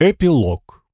Эпилог.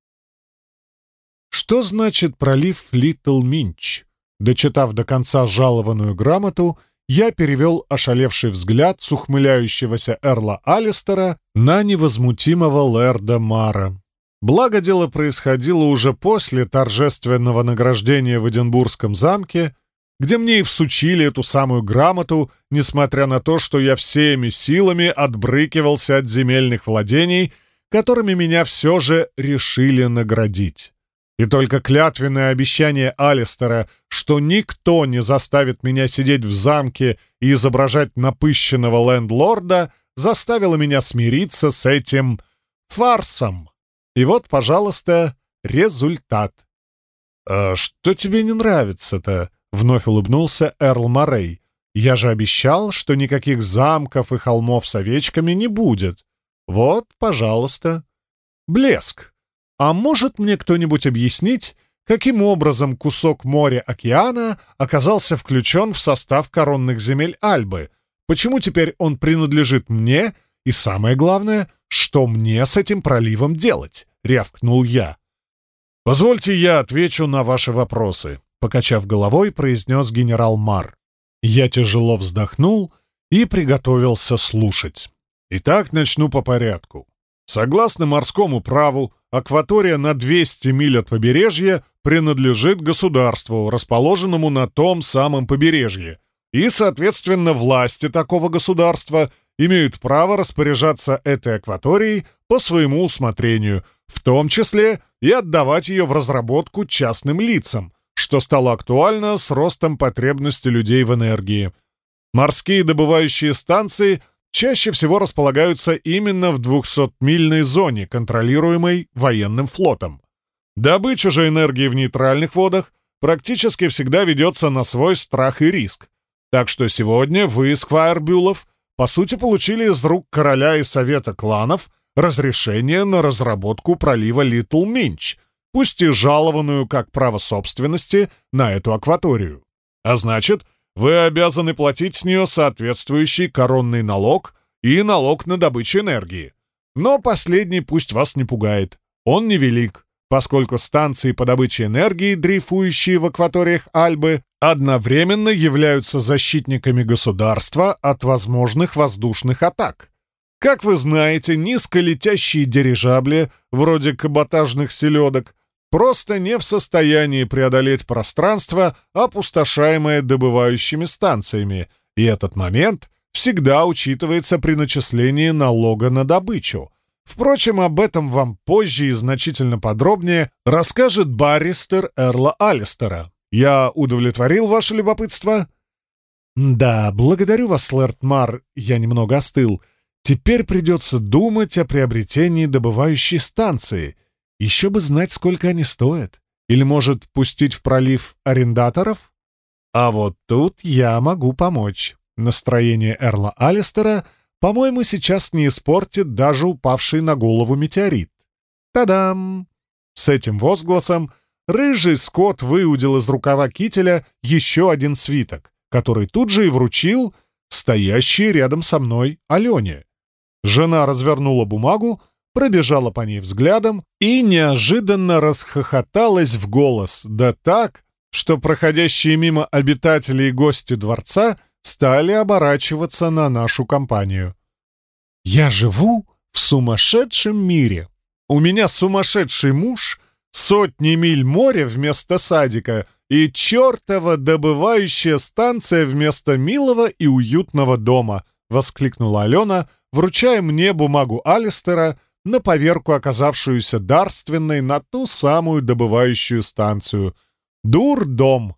Что значит пролив Литл Минч? Дочитав до конца жалованную грамоту, я перевел ошалевший взгляд с ухмыляющегося Эрла Алистера на невозмутимого Лэрда Мара. Благо дело происходило уже после торжественного награждения в Эдинбургском замке, где мне и всучили эту самую грамоту, несмотря на то, что я всеми силами отбрыкивался от земельных владений — которыми меня все же решили наградить. И только клятвенное обещание Алистера, что никто не заставит меня сидеть в замке и изображать напыщенного лендлорда, заставило меня смириться с этим фарсом. И вот, пожалуйста, результат. «А что тебе не нравится-то?» — вновь улыбнулся Эрл Морей. «Я же обещал, что никаких замков и холмов с овечками не будет. Вот, пожалуйста. Блеск. А может мне кто-нибудь объяснить, каким образом кусок моря-океана оказался включен в состав коронных земель Альбы? Почему теперь он принадлежит мне? И самое главное, что мне с этим проливом делать? Рявкнул я. «Позвольте я отвечу на ваши вопросы», — покачав головой, произнес генерал Мар. Я тяжело вздохнул и приготовился слушать. Итак, начну по порядку. Согласно морскому праву, акватория на 200 миль от побережья принадлежит государству, расположенному на том самом побережье, и, соответственно, власти такого государства имеют право распоряжаться этой акваторией по своему усмотрению, в том числе и отдавать ее в разработку частным лицам, что стало актуально с ростом потребности людей в энергии. Морские добывающие станции – чаще всего располагаются именно в 200-мильной зоне, контролируемой военным флотом. Добыча же энергии в нейтральных водах практически всегда ведется на свой страх и риск. Так что сегодня вы, Сквайр Бюлов, по сути, получили из рук короля и совета кланов разрешение на разработку пролива Литл Минч, пусть и жалованную как право собственности на эту акваторию. А значит, вы обязаны платить с нее соответствующий коронный налог и налог на добычу энергии. Но последний пусть вас не пугает. Он невелик, поскольку станции по добыче энергии, дрейфующие в акваториях Альбы, одновременно являются защитниками государства от возможных воздушных атак. Как вы знаете, низколетящие дирижабли, вроде каботажных селедок, просто не в состоянии преодолеть пространство, опустошаемое добывающими станциями, и этот момент всегда учитывается при начислении налога на добычу. Впрочем, об этом вам позже и значительно подробнее расскажет баристер Эрла Алистера. Я удовлетворил ваше любопытство? Да, благодарю вас, Лэрд Мар, я немного остыл. Теперь придется думать о приобретении добывающей станции — еще бы знать, сколько они стоят. Или, может, пустить в пролив арендаторов? А вот тут я могу помочь. Настроение Эрла Алистера, по-моему, сейчас не испортит даже упавший на голову метеорит. Та-дам! С этим возгласом рыжий скот выудил из рукава кителя еще один свиток, который тут же и вручил стоящей рядом со мной Алене. Жена развернула бумагу, пробежала по ней взглядом и неожиданно расхохоталась в голос, да так, что проходящие мимо обитатели и гости дворца стали оборачиваться на нашу компанию. «Я живу в сумасшедшем мире. У меня сумасшедший муж, сотни миль моря вместо садика и чертова добывающая станция вместо милого и уютного дома», — воскликнула Алена, вручая мне бумагу Алистера, на поверку оказавшуюся дарственной на ту самую добывающую станцию. Дур-дом.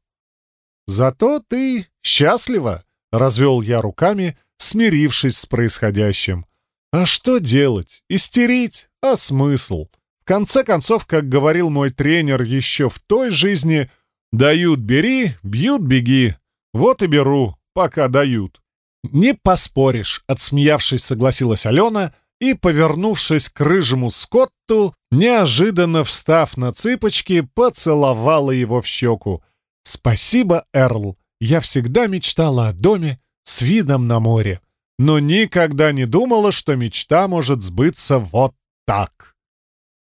«Зато ты счастлива», — развел я руками, смирившись с происходящим. «А что делать? Истерить? А смысл? В конце концов, как говорил мой тренер еще в той жизни, дают — бери, бьют — беги. Вот и беру, пока дают». «Не поспоришь», — отсмеявшись, согласилась Алена — и, повернувшись к рыжему Скотту, неожиданно встав на цыпочки, поцеловала его в щеку. «Спасибо, Эрл. Я всегда мечтала о доме с видом на море, но никогда не думала, что мечта может сбыться вот так».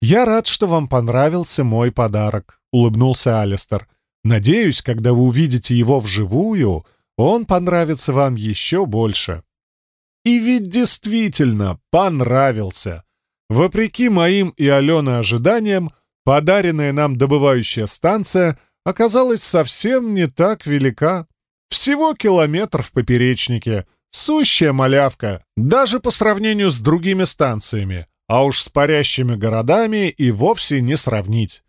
«Я рад, что вам понравился мой подарок», — улыбнулся Алистер. «Надеюсь, когда вы увидите его вживую, он понравится вам еще больше». И ведь действительно понравился. Вопреки моим и Алены ожиданиям, подаренная нам добывающая станция оказалась совсем не так велика. Всего километр в поперечнике, сущая малявка, даже по сравнению с другими станциями, а уж с парящими городами и вовсе не сравнить.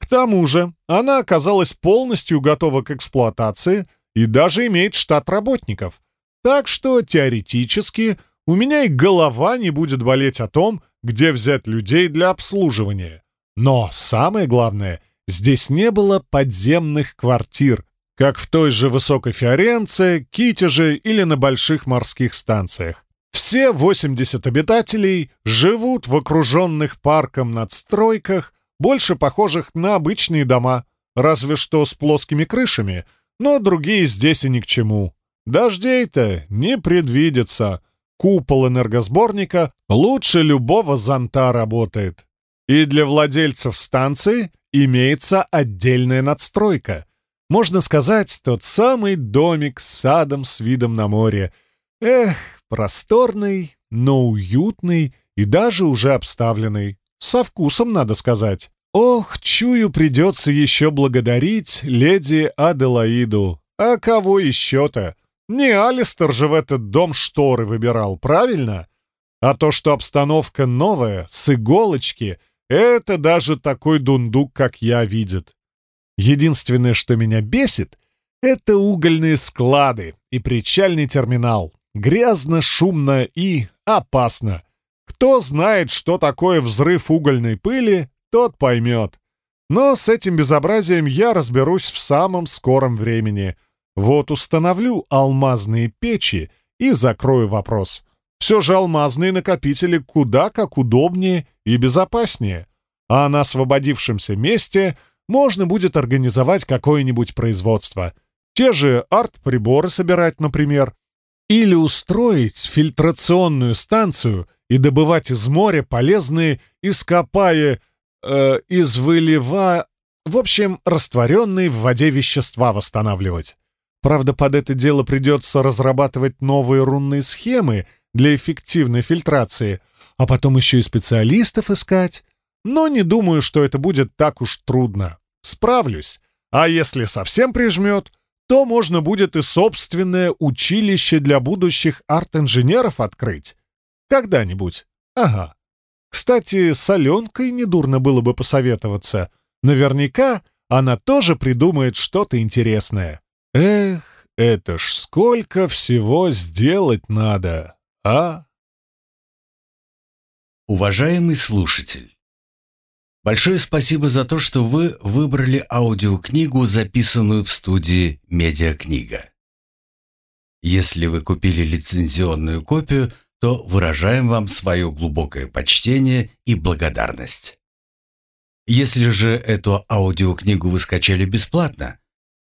К тому же она оказалась полностью готова к эксплуатации и даже имеет штат работников. Так что теоретически у меня и голова не будет болеть о том, где взять людей для обслуживания. Но самое главное, здесь не было подземных квартир, как в той же Высокой Фиоренце, Китеже или на больших морских станциях. Все 80 обитателей живут в окруженных парком надстройках, больше похожих на обычные дома, разве что с плоскими крышами, но другие здесь и ни к чему. Дождей-то не предвидится. Купол энергосборника лучше любого зонта работает. И для владельцев станции имеется отдельная надстройка. Можно сказать, тот самый домик с садом с видом на море. Эх, просторный, но уютный и даже уже обставленный. Со вкусом, надо сказать. Ох, чую, придется еще благодарить леди Аделаиду. А кого еще-то? Не Алистер же в этот дом шторы выбирал, правильно? А то, что обстановка новая, с иголочки, это даже такой дундук, как я, видит. Единственное, что меня бесит, это угольные склады и причальный терминал. Грязно, шумно и опасно. Кто знает, что такое взрыв угольной пыли, тот поймет. Но с этим безобразием я разберусь в самом скором времени — вот установлю алмазные печи и закрою вопрос. Все же алмазные накопители куда как удобнее и безопаснее. А на освободившемся месте можно будет организовать какое-нибудь производство. Те же арт-приборы собирать, например. Или устроить фильтрационную станцию и добывать из моря полезные ископая... Э, из вылива... В общем, растворенные в воде вещества восстанавливать. Правда, под это дело придется разрабатывать новые рунные схемы для эффективной фильтрации, а потом еще и специалистов искать. Но не думаю, что это будет так уж трудно. Справлюсь. А если совсем прижмет, то можно будет и собственное училище для будущих арт-инженеров открыть. Когда-нибудь. Ага. Кстати, с Аленкой недурно было бы посоветоваться. Наверняка она тоже придумает что-то интересное. Эх, это ж сколько всего сделать надо, а? Уважаемый слушатель, большое спасибо за то, что вы выбрали аудиокнигу, записанную в студии «Медиакнига». Если вы купили лицензионную копию, то выражаем вам свое глубокое почтение и благодарность. Если же эту аудиокнигу вы скачали бесплатно,